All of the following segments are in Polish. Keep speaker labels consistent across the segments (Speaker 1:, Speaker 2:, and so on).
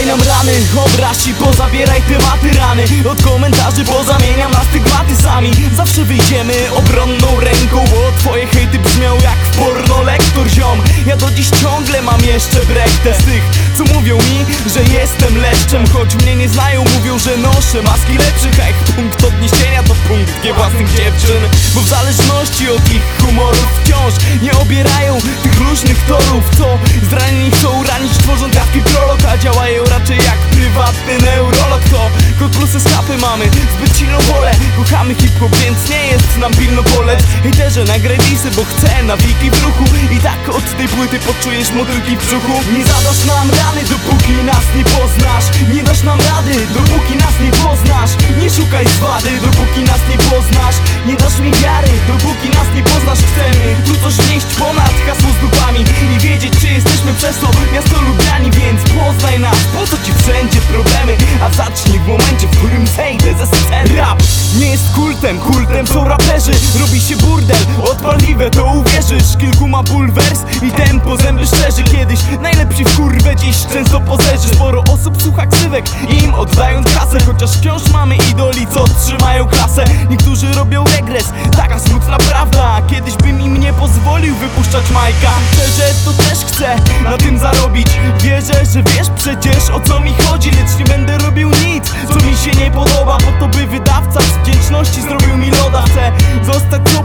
Speaker 1: Zadbaj nam rany, obraź i pozabieraj tematy rany. Od komentarzy pozamieniam na stygmaty sami. Zawsze wyjdziemy obronną ręką Bo twoje hejty brzmią jak w porno lektor ziom. Ja do dziś ciągle mam jeszcze brechtę z tych Co mówią mi, że jestem leszczem. Choć mnie nie znają, mówią, że noszę maski lepszych A punkt odniesienia to punkt G własnych dziewczyn. Bo w zależności od ich humorów wciąż Nie obierają tych luźnych torów Co zranieni chcą ranić tworząc jawki prolog A Więc nie jest nam pilno polec Hejterze nagraj disy, bo chcę nawiki w ruchu. I tak od tej płyty poczujesz motylki w brzuchu. Nie zadasz nam rany, dopóki nas nie poznasz. Nie dasz nam rady, dopóki nas nie poznasz. Nie szukaj zwady, dopóki nas nie poznasz. Nie dasz mi wiary, dopóki nas nie poznasz. Chcemy tu coś wnieść ponad hasło z dupami I wiedzieć, czy jesteśmy przez to miasto zacznij w momencie, w którym zejdę ze sceny. Rap nie jest kultem, kultem są raperzy. Robi się burdel, odpaliwe to uwierzysz. Kilku ma ból wers i tempo zęby szczerzy Kiedyś najlepsi w kurwę, dziś często pozerzy. Sporo osób słucha ksywek im oddając kasę. Chociaż wciąż mamy idoli, co trzymają klasę. Niektórzy robią regres,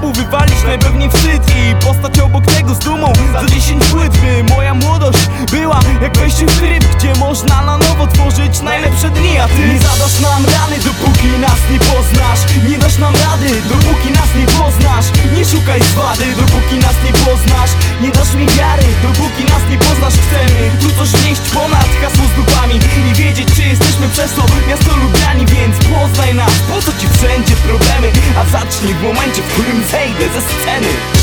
Speaker 1: sobą, wywalić najpewniej wstyd I postać obok tego z dumą za 10 płyt By moja młodość była jak wejście w tryb Gdzie można na nowo tworzyć najlepsze dni A ty nie zadasz nam rany, dopóki nas nie poznasz. Nie dasz nam rady, dopóki nas nie poznasz. Nie szukaj zwady, dopóki nas nie poznasz. Nie dasz mi wiary, dopóki nas nie poznasz. Chcemy tu coś wnieść ponad hasło z dupami I wiedzieć, czy jesteśmy przez to miasto lubiani Więc poznaj nas, po co ci wszędzie problemy? A zacznij w momencie, w którym zejdę ze sceny